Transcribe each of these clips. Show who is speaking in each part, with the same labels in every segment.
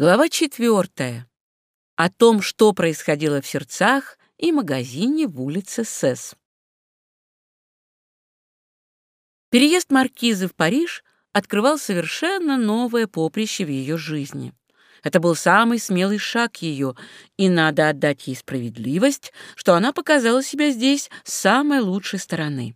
Speaker 1: Глава четвертая. О том, что происходило в сердцах и магазине в улице Сес. Переезд маркизы в Париж открывал совершенно новое поприще в ее жизни. Это был самый смелый шаг ее, и надо отдать ей справедливость, что она показала себя здесь с самой лучшей стороны.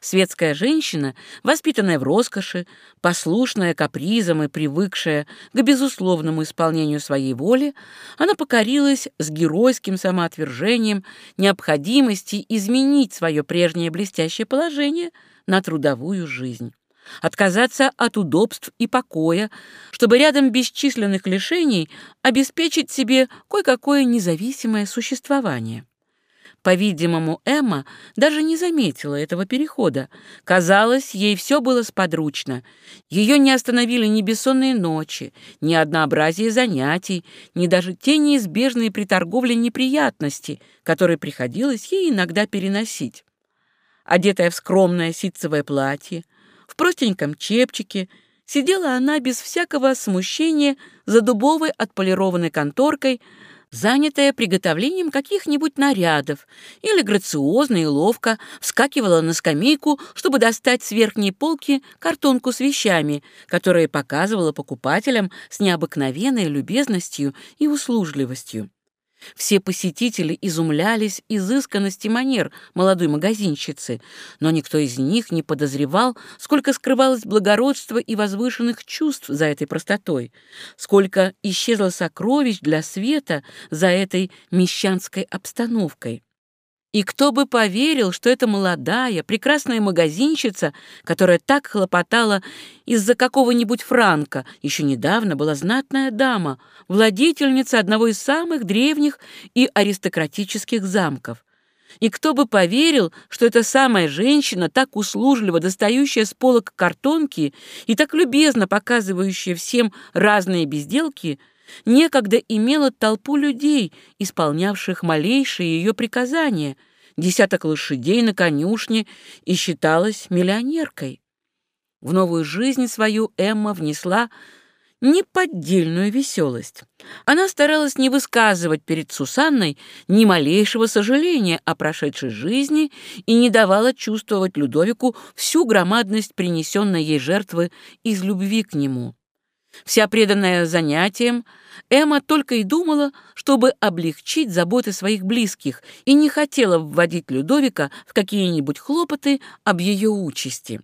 Speaker 1: Светская женщина, воспитанная в роскоши, послушная капризам и привыкшая к безусловному исполнению своей воли, она покорилась с геройским самоотвержением необходимости изменить свое прежнее блестящее положение на трудовую жизнь отказаться от удобств и покоя, чтобы рядом бесчисленных лишений обеспечить себе кое-какое независимое существование. По-видимому, Эмма даже не заметила этого перехода. Казалось, ей все было сподручно. Ее не остановили ни бессонные ночи, ни однообразие занятий, ни даже те неизбежные при торговле неприятности, которые приходилось ей иногда переносить. Одетая в скромное ситцевое платье, в простеньком чепчике, сидела она без всякого смущения за дубовой отполированной конторкой, занятая приготовлением каких-нибудь нарядов, или грациозно и ловко вскакивала на скамейку, чтобы достать с верхней полки картонку с вещами, которые показывала покупателям с необыкновенной любезностью и услужливостью. Все посетители изумлялись изысканности манер молодой магазинщицы, но никто из них не подозревал, сколько скрывалось благородства и возвышенных чувств за этой простотой, сколько исчезло сокровищ для света за этой мещанской обстановкой. И кто бы поверил, что эта молодая, прекрасная магазинщица, которая так хлопотала из-за какого-нибудь франка, еще недавно была знатная дама, владительница одного из самых древних и аристократических замков. И кто бы поверил, что эта самая женщина, так услужливо достающая с полок картонки и так любезно показывающая всем разные безделки — некогда имела толпу людей, исполнявших малейшие ее приказания, десяток лошадей на конюшне и считалась миллионеркой. В новую жизнь свою Эмма внесла неподдельную веселость. Она старалась не высказывать перед Сусанной ни малейшего сожаления о прошедшей жизни и не давала чувствовать Людовику всю громадность принесенной ей жертвы из любви к нему. Вся преданная занятиям, Эмма только и думала, чтобы облегчить заботы своих близких и не хотела вводить Людовика в какие-нибудь хлопоты об ее участи.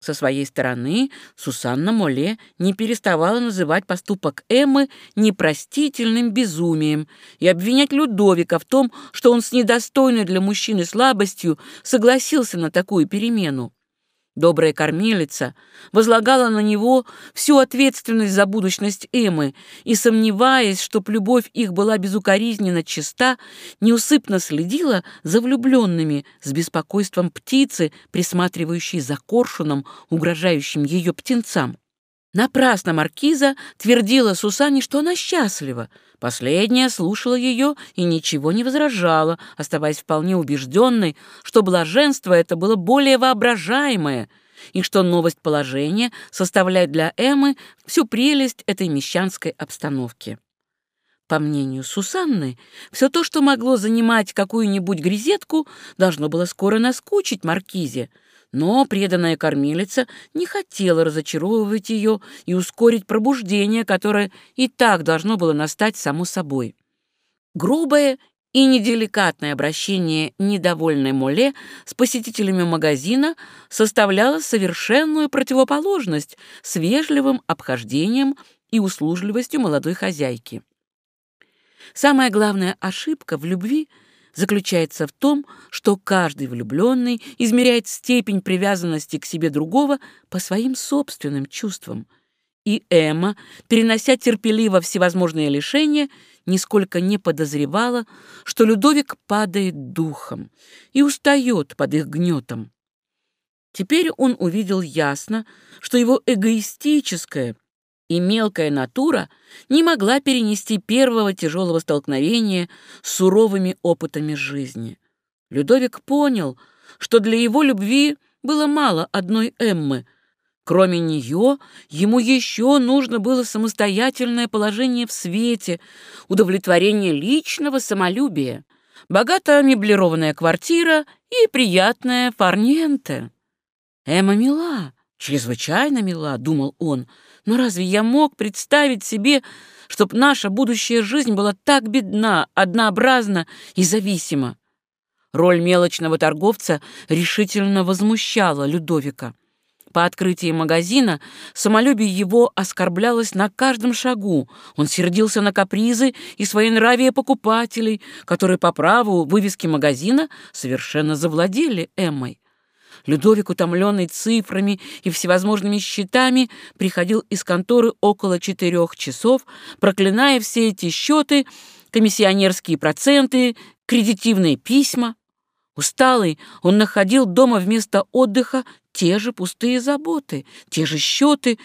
Speaker 1: Со своей стороны Сусанна Моле не переставала называть поступок Эммы непростительным безумием и обвинять Людовика в том, что он с недостойной для мужчины слабостью согласился на такую перемену. Добрая кормилица возлагала на него всю ответственность за будущность Эммы и, сомневаясь, чтоб любовь их была безукоризненно чиста, неусыпно следила за влюбленными с беспокойством птицы, присматривающей за коршуном, угрожающим ее птенцам. Напрасно маркиза твердила Сусане, что она счастлива. Последняя слушала ее и ничего не возражала, оставаясь вполне убежденной, что блаженство это было более воображаемое, и что новость положения составляет для Эммы всю прелесть этой мещанской обстановки. По мнению Сусанны, все то, что могло занимать какую-нибудь грезетку, должно было скоро наскучить Маркизе, но преданная кормилица не хотела разочаровывать ее и ускорить пробуждение, которое и так должно было настать само собой. Грубое и неделикатное обращение недовольной Моле с посетителями магазина составляло совершенную противоположность с вежливым обхождением и услужливостью молодой хозяйки. Самая главная ошибка в любви — заключается в том, что каждый влюбленный измеряет степень привязанности к себе другого по своим собственным чувствам. И Эмма, перенося терпеливо всевозможные лишения, нисколько не подозревала, что Людовик падает духом и устает под их гнетом. Теперь он увидел ясно, что его эгоистическое и мелкая натура не могла перенести первого тяжелого столкновения с суровыми опытами жизни. Людовик понял, что для его любви было мало одной Эммы, Кроме нее, ему еще нужно было самостоятельное положение в свете, удовлетворение личного самолюбия, богато меблированная квартира и приятная фарненте. Эмма мила, чрезвычайно мила, думал он, но разве я мог представить себе, чтоб наша будущая жизнь была так бедна, однообразна и зависима? Роль мелочного торговца решительно возмущала Людовика. По открытии магазина самолюбие его оскорблялось на каждом шагу. Он сердился на капризы и своенравие покупателей, которые по праву вывески магазина совершенно завладели Эммой. Людовик, утомленный цифрами и всевозможными счетами, приходил из конторы около четырех часов, проклиная все эти счеты, комиссионерские проценты, кредитивные письма. Усталый, он находил дома вместо отдыха те же пустые заботы, те же счеты,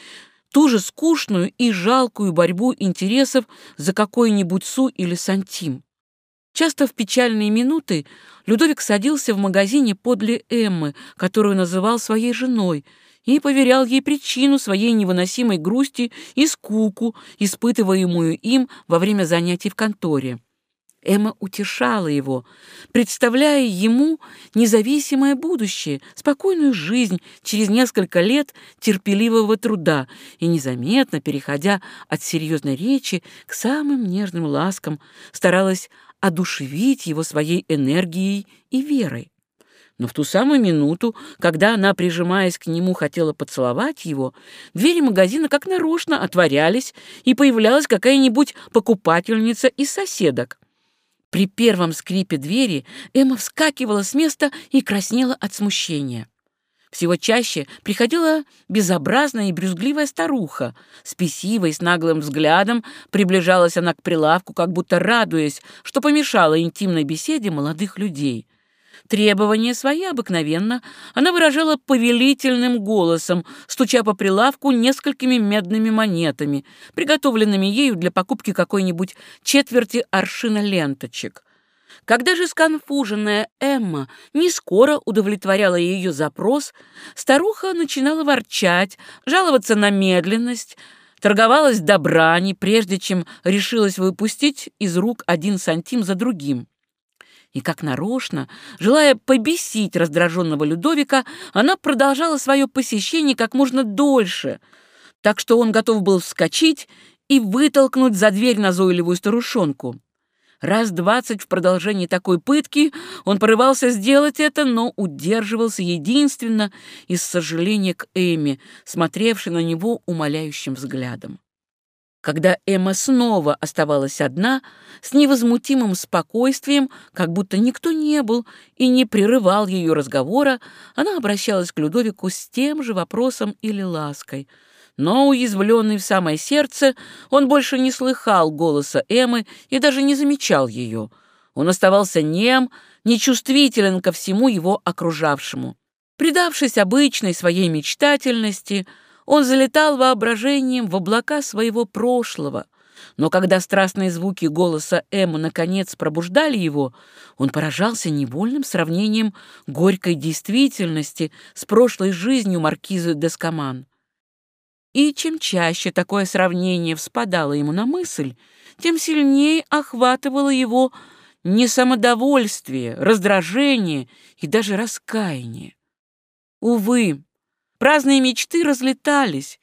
Speaker 1: ту же скучную и жалкую борьбу интересов за какой-нибудь су или сантим. Часто в печальные минуты Людовик садился в магазине подле Эммы, которую называл своей женой, и поверял ей причину своей невыносимой грусти и скуку, испытываемую им во время занятий в конторе. Эмма утешала его, представляя ему независимое будущее, спокойную жизнь через несколько лет терпеливого труда и незаметно, переходя от серьезной речи к самым нежным ласкам, старалась одушевить его своей энергией и верой. Но в ту самую минуту, когда она, прижимаясь к нему, хотела поцеловать его, двери магазина как нарочно отворялись, и появлялась какая-нибудь покупательница из соседок. При первом скрипе двери Эмма вскакивала с места и краснела от смущения. Всего чаще приходила безобразная и брюзгливая старуха. Спесивой, с наглым взглядом приближалась она к прилавку, как будто радуясь, что помешала интимной беседе молодых людей. Требования свои обыкновенно она выражала повелительным голосом, стуча по прилавку несколькими медными монетами, приготовленными ею для покупки какой-нибудь четверти аршина ленточек. Когда же сконфуженная Эмма не скоро удовлетворяла ее запрос, старуха начинала ворчать, жаловаться на медленность, торговалась до брани, прежде чем решилась выпустить из рук один сантим за другим. И как нарочно, желая побесить раздраженного Людовика, она продолжала свое посещение как можно дольше, так что он готов был вскочить и вытолкнуть за дверь назойливую старушонку. Раз двадцать в продолжении такой пытки он порывался сделать это, но удерживался единственно из сожаления к Эми, смотревшей на него умоляющим взглядом. Когда Эмма снова оставалась одна, с невозмутимым спокойствием, как будто никто не был и не прерывал ее разговора, она обращалась к Людовику с тем же вопросом или лаской. Но, уязвленный в самое сердце, он больше не слыхал голоса Эммы и даже не замечал ее. Он оставался нем, нечувствителен ко всему его окружавшему. Предавшись обычной своей мечтательности, он залетал воображением в облака своего прошлого, но когда страстные звуки голоса Эммы наконец пробуждали его, он поражался невольным сравнением горькой действительности с прошлой жизнью маркизы Дескоман. И чем чаще такое сравнение вспадало ему на мысль, тем сильнее охватывало его несамодовольствие, раздражение и даже раскаяние. Увы, Праздные мечты разлетались,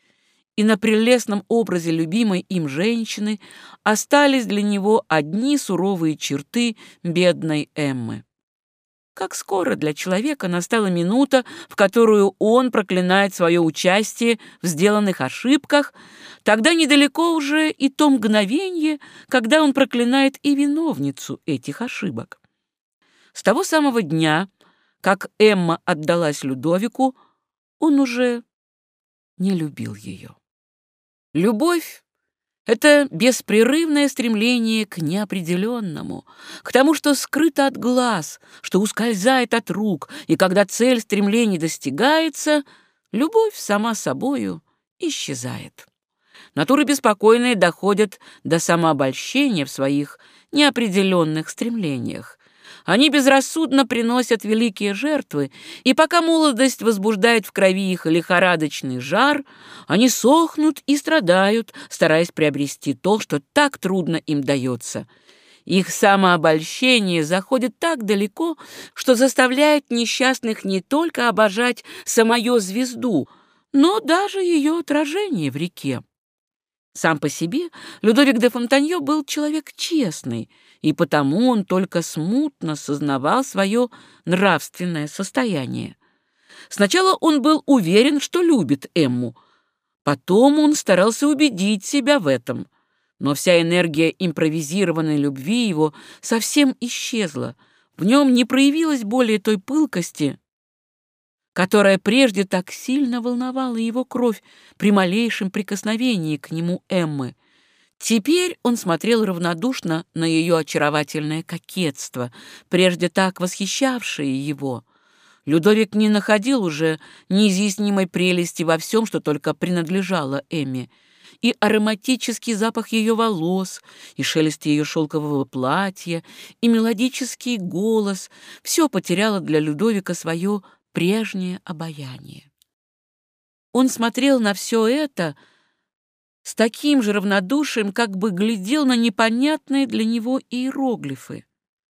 Speaker 1: и на прелестном образе любимой им женщины остались для него одни суровые черты бедной Эммы. Как скоро для человека настала минута, в которую он проклинает свое участие в сделанных ошибках, тогда недалеко уже и то мгновение, когда он проклинает и виновницу этих ошибок. С того самого дня, как Эмма отдалась Людовику, он уже не любил ее. Любовь — это беспрерывное стремление к неопределенному, к тому, что скрыто от глаз, что ускользает от рук, и когда цель стремлений достигается, любовь сама собою исчезает. Натуры беспокойные доходят до самообольщения в своих неопределенных стремлениях. Они безрассудно приносят великие жертвы, и пока молодость возбуждает в крови их лихорадочный жар, они сохнут и страдают, стараясь приобрести то, что так трудно им дается. Их самообольщение заходит так далеко, что заставляет несчастных не только обожать самую звезду, но даже ее отражение в реке. Сам по себе Людовик де Фонтанье был человек честный, и потому он только смутно сознавал свое нравственное состояние. Сначала он был уверен, что любит Эмму, потом он старался убедить себя в этом, но вся энергия импровизированной любви его совсем исчезла, в нем не проявилось более той пылкости, которая прежде так сильно волновала его кровь при малейшем прикосновении к нему Эммы. Теперь он смотрел равнодушно на ее очаровательное кокетство, прежде так восхищавшее его. Людовик не находил уже неизъяснимой прелести во всем, что только принадлежало Эмме. И ароматический запах ее волос, и шелест ее шелкового платья, и мелодический голос — все потеряло для Людовика свое прежнее обаяние. Он смотрел на все это с таким же равнодушием, как бы глядел на непонятные для него иероглифы.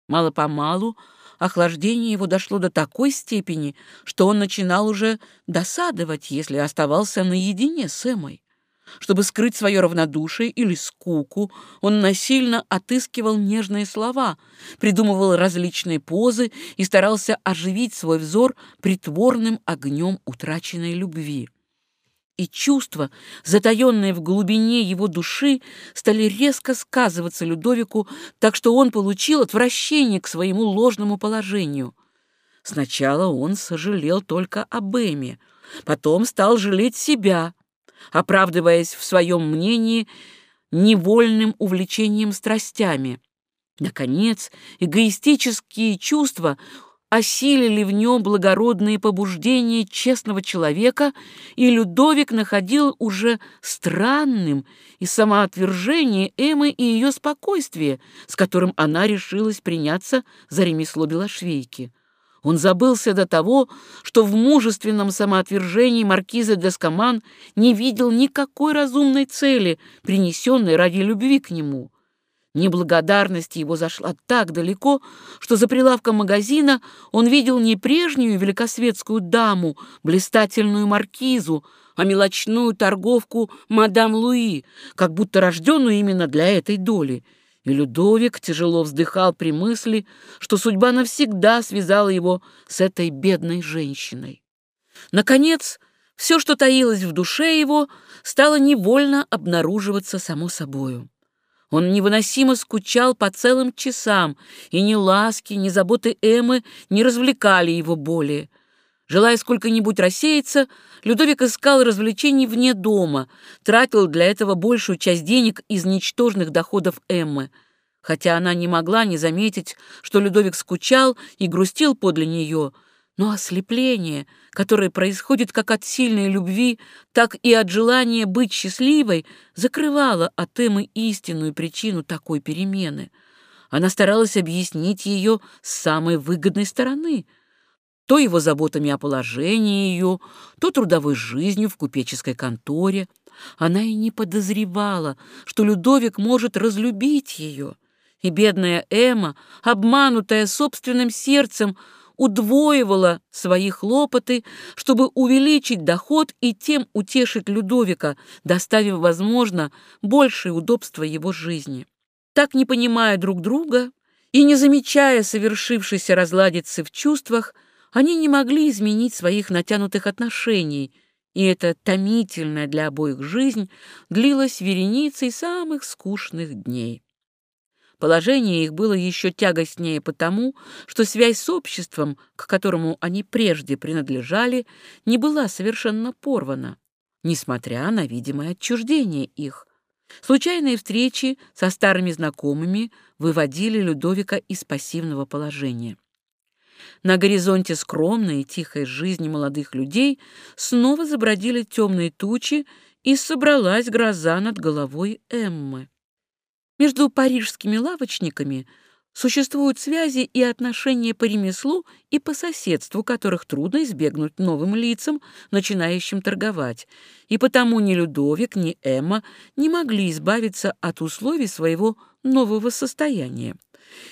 Speaker 1: Мало-помалу охлаждение его дошло до такой степени, что он начинал уже досадовать, если оставался наедине с Эмой. Чтобы скрыть свое равнодушие или скуку, он насильно отыскивал нежные слова, придумывал различные позы и старался оживить свой взор притворным огнем утраченной любви. И чувства, затаенные в глубине его души, стали резко сказываться Людовику, так что он получил отвращение к своему ложному положению. Сначала он сожалел только об Эме, потом стал жалеть себя — оправдываясь в своем мнении невольным увлечением страстями. Наконец, эгоистические чувства осилили в нем благородные побуждения честного человека, и Людовик находил уже странным и самоотвержение Эммы и ее спокойствие, с которым она решилась приняться за ремесло белошвейки. Он забылся до того, что в мужественном самоотвержении маркиза Дескоман не видел никакой разумной цели, принесенной ради любви к нему. Неблагодарность его зашла так далеко, что за прилавком магазина он видел не прежнюю великосветскую даму, блистательную маркизу, а мелочную торговку мадам Луи, как будто рожденную именно для этой доли — и Людовик тяжело вздыхал при мысли, что судьба навсегда связала его с этой бедной женщиной. Наконец, все, что таилось в душе его, стало невольно обнаруживаться само собою. Он невыносимо скучал по целым часам, и ни ласки, ни заботы Эммы не развлекали его более. Желая сколько-нибудь рассеяться, Людовик искал развлечений вне дома, тратил для этого большую часть денег из ничтожных доходов Эммы. Хотя она не могла не заметить, что Людовик скучал и грустил подле нее, но ослепление, которое происходит как от сильной любви, так и от желания быть счастливой, закрывало от Эммы истинную причину такой перемены. Она старалась объяснить ее с самой выгодной стороны — то его заботами о положении ее, то трудовой жизнью в купеческой конторе. Она и не подозревала, что Людовик может разлюбить ее. И бедная Эмма, обманутая собственным сердцем, удвоивала свои хлопоты, чтобы увеличить доход и тем утешить Людовика, доставив, возможно, большее удобство его жизни. Так, не понимая друг друга и не замечая совершившейся разладицы в чувствах, они не могли изменить своих натянутых отношений, и эта томительная для обоих жизнь длилась вереницей самых скучных дней. Положение их было еще тягостнее потому, что связь с обществом, к которому они прежде принадлежали, не была совершенно порвана, несмотря на видимое отчуждение их. Случайные встречи со старыми знакомыми выводили Людовика из пассивного положения. На горизонте скромной и тихой жизни молодых людей снова забродили темные тучи, и собралась гроза над головой Эммы. Между парижскими лавочниками Существуют связи и отношения по ремеслу и по соседству, которых трудно избегнуть новым лицам, начинающим торговать, и потому ни Людовик, ни Эмма не могли избавиться от условий своего нового состояния.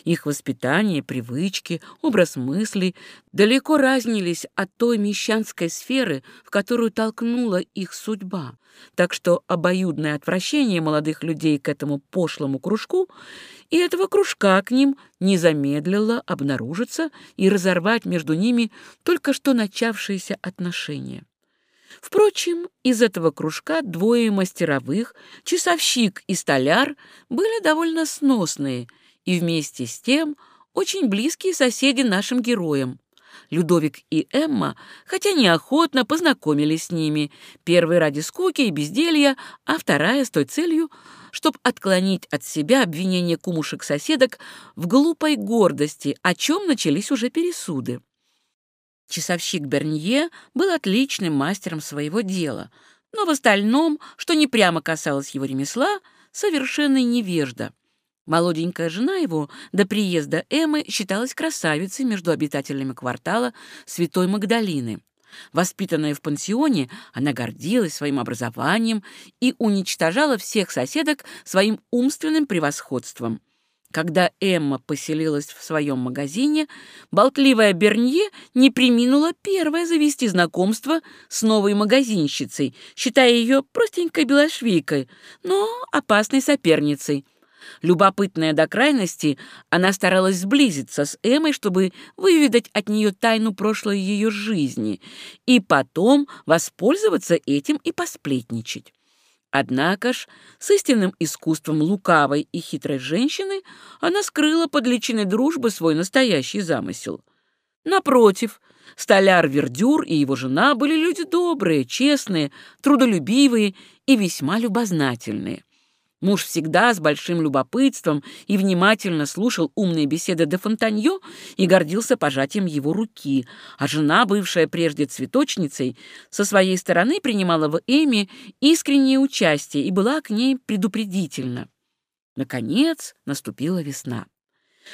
Speaker 1: Их воспитание, привычки, образ мыслей далеко разнились от той мещанской сферы, в которую толкнула их судьба, так что обоюдное отвращение молодых людей к этому пошлому кружку и этого кружка к ним не замедлило обнаружиться и разорвать между ними только что начавшиеся отношения. Впрочем, из этого кружка двое мастеровых, часовщик и столяр, были довольно сносные – и вместе с тем очень близкие соседи нашим героям. Людовик и Эмма, хотя неохотно, познакомились с ними, первый ради скуки и безделья, а вторая с той целью, чтобы отклонить от себя обвинения кумушек-соседок в глупой гордости, о чем начались уже пересуды. Часовщик Бернье был отличным мастером своего дела, но в остальном, что не прямо касалось его ремесла, совершенный невежда — Молоденькая жена его до приезда Эммы считалась красавицей между обитателями квартала Святой Магдалины. Воспитанная в пансионе, она гордилась своим образованием и уничтожала всех соседок своим умственным превосходством. Когда Эмма поселилась в своем магазине, болтливая Бернье не приминула первое завести знакомство с новой магазинщицей, считая ее простенькой белошвейкой, но опасной соперницей – Любопытная до крайности, она старалась сблизиться с Эмой, чтобы выведать от нее тайну прошлой ее жизни и потом воспользоваться этим и посплетничать. Однако ж, с истинным искусством лукавой и хитрой женщины она скрыла под личиной дружбы свой настоящий замысел. Напротив, столяр Вердюр и его жена были люди добрые, честные, трудолюбивые и весьма любознательные. Муж всегда с большим любопытством и внимательно слушал умные беседы де Фонтаньо и гордился пожатием его руки, а жена, бывшая прежде цветочницей, со своей стороны принимала в Эми искреннее участие и была к ней предупредительна. Наконец наступила весна.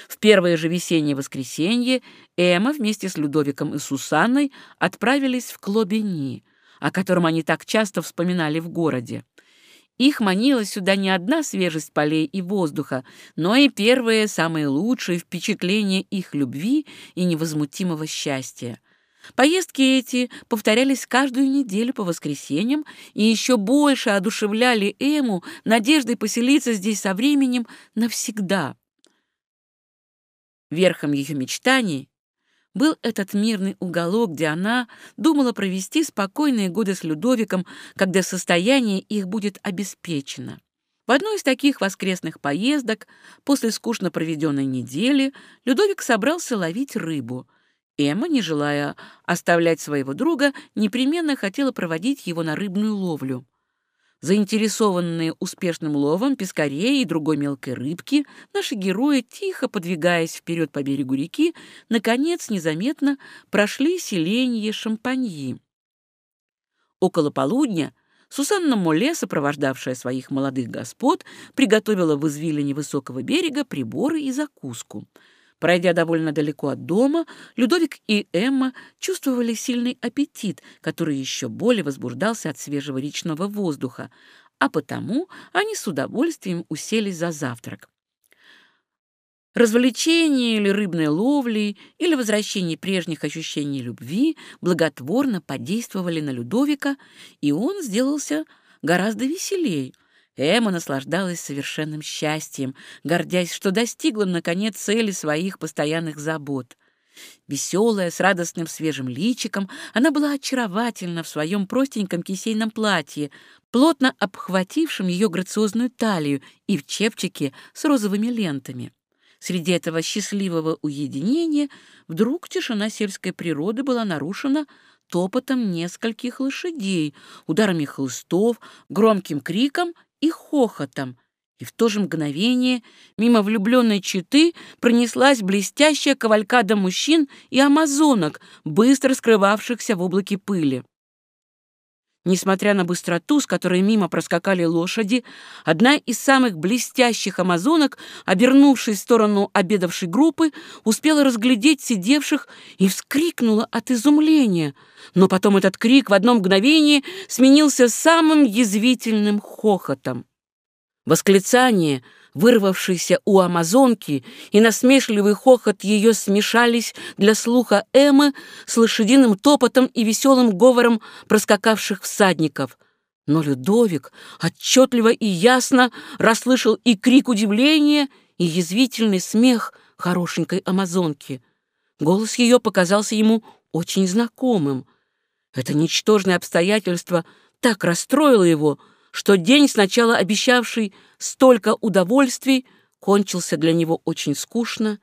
Speaker 1: В первое же весеннее воскресенье Эмма вместе с Людовиком и Сусанной отправились в Клобени, о котором они так часто вспоминали в городе. Их манила сюда не одна свежесть полей и воздуха, но и первые, самые лучшие впечатления их любви и невозмутимого счастья. Поездки эти повторялись каждую неделю по воскресеньям и еще больше одушевляли Эму надеждой поселиться здесь со временем навсегда. Верхом ее мечтаний был этот мирный уголок, где она думала провести спокойные годы с Людовиком, когда состояние их будет обеспечено. В одной из таких воскресных поездок, после скучно проведенной недели, Людовик собрался ловить рыбу. Эмма, не желая оставлять своего друга, непременно хотела проводить его на рыбную ловлю. Заинтересованные успешным ловом пескарей и другой мелкой рыбки, наши герои, тихо подвигаясь вперед по берегу реки, наконец незаметно прошли селение Шампаньи. Около полудня Сусанна Моле, сопровождавшая своих молодых господ, приготовила в извилине высокого берега приборы и закуску — Пройдя довольно далеко от дома, Людовик и Эмма чувствовали сильный аппетит, который еще более возбуждался от свежего речного воздуха, а потому они с удовольствием уселись за завтрак. Развлечение или рыбной ловли, или возвращение прежних ощущений любви благотворно подействовали на Людовика, и он сделался гораздо веселей, Эмма наслаждалась совершенным счастьем, гордясь, что достигла, наконец, цели своих постоянных забот. Веселая, с радостным свежим личиком, она была очаровательна в своем простеньком кисейном платье, плотно обхватившем ее грациозную талию и в чепчике с розовыми лентами. Среди этого счастливого уединения вдруг тишина сельской природы была нарушена топотом нескольких лошадей, ударами хлыстов, громким криком и хохотом, и в то же мгновение мимо влюбленной четы пронеслась блестящая кавалькада мужчин и амазонок, быстро скрывавшихся в облаке пыли. Несмотря на быстроту, с которой мимо проскакали лошади, одна из самых блестящих амазонок, обернувшись в сторону обедавшей группы, успела разглядеть сидевших и вскрикнула от изумления. Но потом этот крик в одно мгновение сменился самым язвительным хохотом. Восклицание — вырвавшийся у амазонки, и насмешливый хохот ее смешались для слуха Эммы с лошадиным топотом и веселым говором проскакавших всадников. Но Людовик отчетливо и ясно расслышал и крик удивления, и язвительный смех хорошенькой амазонки. Голос ее показался ему очень знакомым. Это ничтожное обстоятельство так расстроило его, что день, сначала обещавший столько удовольствий, кончился для него очень скучно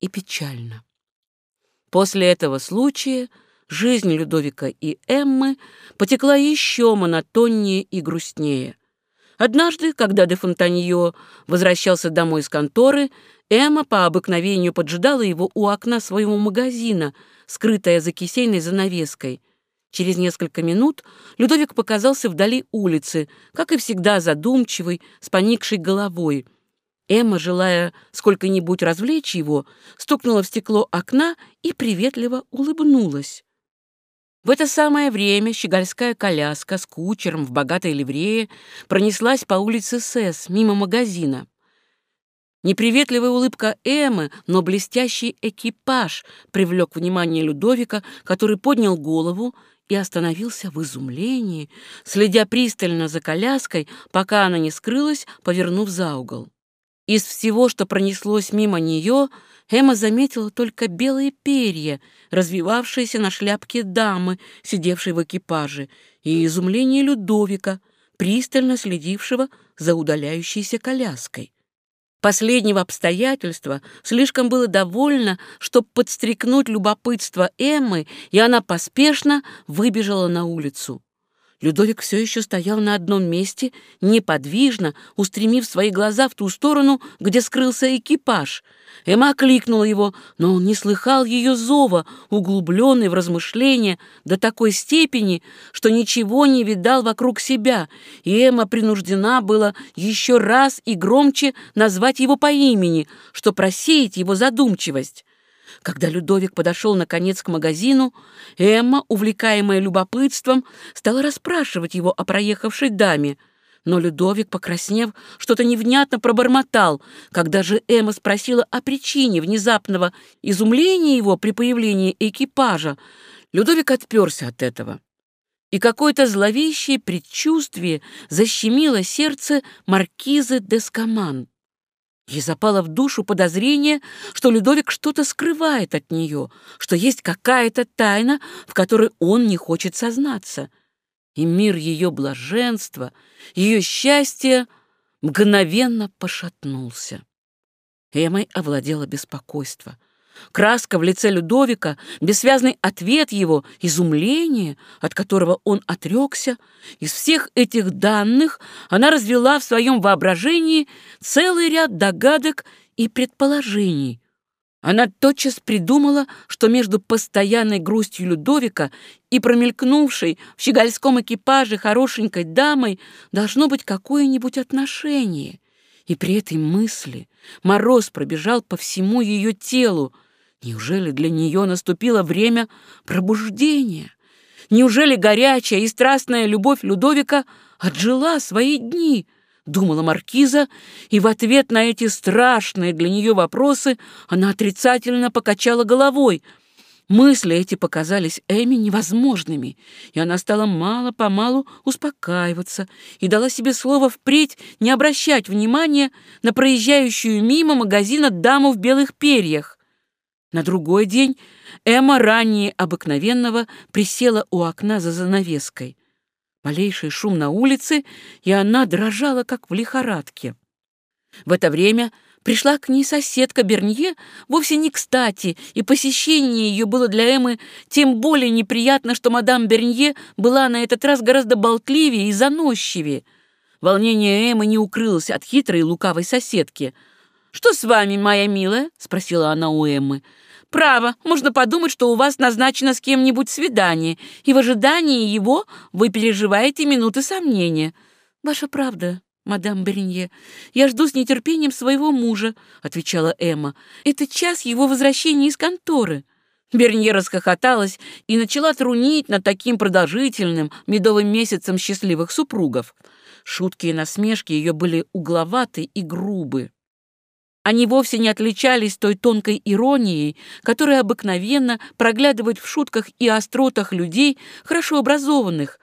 Speaker 1: и печально. После этого случая жизнь Людовика и Эммы потекла еще монотоннее и грустнее. Однажды, когда де Фонтаньо возвращался домой из конторы, Эмма по обыкновению поджидала его у окна своего магазина, скрытая за кисейной занавеской, Через несколько минут Людовик показался вдали улицы, как и всегда задумчивый, с поникшей головой. Эмма, желая сколько-нибудь развлечь его, стукнула в стекло окна и приветливо улыбнулась. В это самое время щегольская коляска с кучером в богатой ливрее пронеслась по улице Сес, мимо магазина. Неприветливая улыбка Эммы, но блестящий экипаж привлек внимание Людовика, который поднял голову и остановился в изумлении, следя пристально за коляской, пока она не скрылась, повернув за угол. Из всего, что пронеслось мимо нее, Эмма заметила только белые перья, развивавшиеся на шляпке дамы, сидевшей в экипаже, и изумление Людовика, пристально следившего за удаляющейся коляской. Последнего обстоятельства слишком было довольно, чтобы подстрекнуть любопытство Эммы, и она поспешно выбежала на улицу. Людовик все еще стоял на одном месте, неподвижно, устремив свои глаза в ту сторону, где скрылся экипаж. Эмма окликнула его, но он не слыхал ее зова, углубленный в размышления до такой степени, что ничего не видал вокруг себя, и Эмма принуждена была еще раз и громче назвать его по имени, что просеять его задумчивость. Когда Людовик подошел, наконец, к магазину, Эмма, увлекаемая любопытством, стала расспрашивать его о проехавшей даме. Но Людовик, покраснев, что-то невнятно пробормотал. Когда же Эмма спросила о причине внезапного изумления его при появлении экипажа, Людовик отперся от этого. И какое-то зловещее предчувствие защемило сердце маркизы Дескоман. Ей запало в душу подозрение, что Людовик что-то скрывает от нее, что есть какая-то тайна, в которой он не хочет сознаться. И мир ее блаженства, ее счастья мгновенно пошатнулся. Эмой овладело беспокойство — Краска в лице Людовика, бессвязный ответ его, изумление, от которого он отрекся, из всех этих данных она развела в своем воображении целый ряд догадок и предположений. Она тотчас придумала, что между постоянной грустью Людовика и промелькнувшей в щегольском экипаже хорошенькой дамой должно быть какое-нибудь отношение. И при этой мысли мороз пробежал по всему ее телу, Неужели для нее наступило время пробуждения? Неужели горячая и страстная любовь Людовика отжила свои дни? Думала маркиза, и в ответ на эти страшные для нее вопросы она отрицательно покачала головой. Мысли эти показались Эми невозможными, и она стала мало-помалу успокаиваться и дала себе слово впредь не обращать внимания на проезжающую мимо магазина даму в белых перьях. На другой день Эмма ранее обыкновенного присела у окна за занавеской. Малейший шум на улице, и она дрожала, как в лихорадке. В это время пришла к ней соседка Бернье вовсе не кстати, и посещение ее было для Эммы тем более неприятно, что мадам Бернье была на этот раз гораздо болтливее и заносчивее. Волнение Эммы не укрылось от хитрой и лукавой соседки — «Что с вами, моя милая?» — спросила она у Эммы. Право, можно подумать, что у вас назначено с кем-нибудь свидание, и в ожидании его вы переживаете минуты сомнения. Ваша правда, мадам Бернье. Я жду с нетерпением своего мужа, отвечала Эмма. Это час его возвращения из конторы. Бернье расхохоталась и начала трунить над таким продолжительным медовым месяцем счастливых супругов. Шутки и насмешки ее были угловаты и грубы. Они вовсе не отличались той тонкой иронией, которая обыкновенно проглядывает в шутках и остротах людей, хорошо образованных.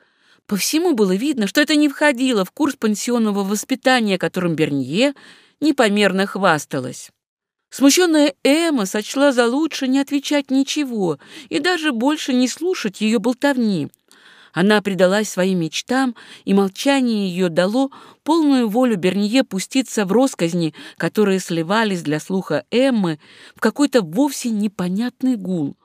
Speaker 1: По всему было видно, что это не входило в курс пансионного воспитания, которым Бернье непомерно хвасталась. Смущенная Эмма сочла за лучше не отвечать ничего и даже больше не слушать ее болтовни. Она предалась своим мечтам, и молчание ее дало полную волю Бернье пуститься в росказни, которые сливались для слуха Эммы в какой-то вовсе непонятный гул.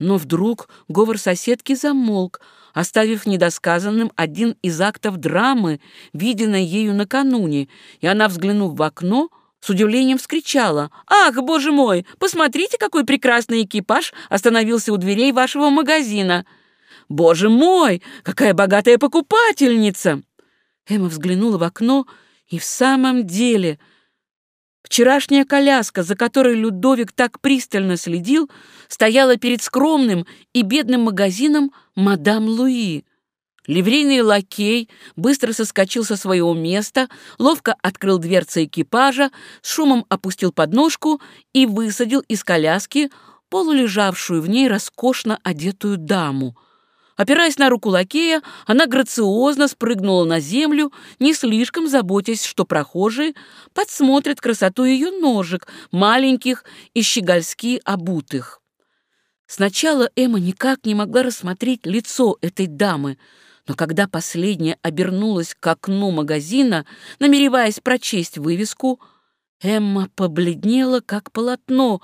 Speaker 1: Но вдруг говор соседки замолк, оставив недосказанным один из актов драмы, виденной ею накануне, и она, взглянув в окно, с удивлением вскричала. «Ах, боже мой, посмотрите, какой прекрасный экипаж остановился у дверей вашего магазина!» Боже мой, какая богатая покупательница!» Эмма взглянула в окно, и в самом деле вчерашняя коляска, за которой Людовик так пристально следил, стояла перед скромным и бедным магазином «Мадам Луи». Ливрейный лакей быстро соскочил со своего места, ловко открыл дверцы экипажа, с шумом опустил подножку и высадил из коляски полулежавшую в ней роскошно одетую даму. Опираясь на руку лакея, она грациозно спрыгнула на землю, не слишком заботясь, что прохожие подсмотрят красоту ее ножек, маленьких и щегольски обутых. Сначала Эмма никак не могла рассмотреть лицо этой дамы, но когда последняя обернулась к окну магазина, намереваясь прочесть вывеску — Эмма побледнела, как полотно,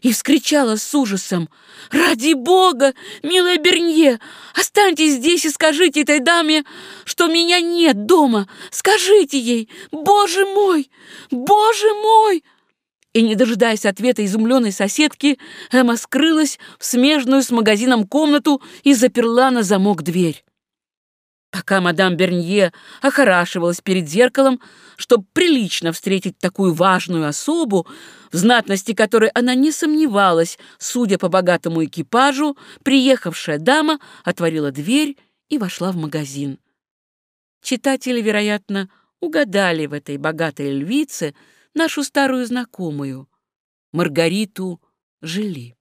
Speaker 1: и вскричала с ужасом. «Ради бога, милая Бернье, останьтесь здесь и скажите этой даме, что меня нет дома. Скажите ей, боже мой, боже мой!» И, не дожидаясь ответа изумленной соседки, Эмма скрылась в смежную с магазином комнату и заперла на замок дверь. Пока мадам Бернье охорашивалась перед зеркалом, чтобы прилично встретить такую важную особу, в знатности которой она не сомневалась, судя по богатому экипажу, приехавшая дама отворила дверь и вошла в магазин. Читатели, вероятно, угадали в этой богатой львице нашу старую знакомую, Маргариту Жили.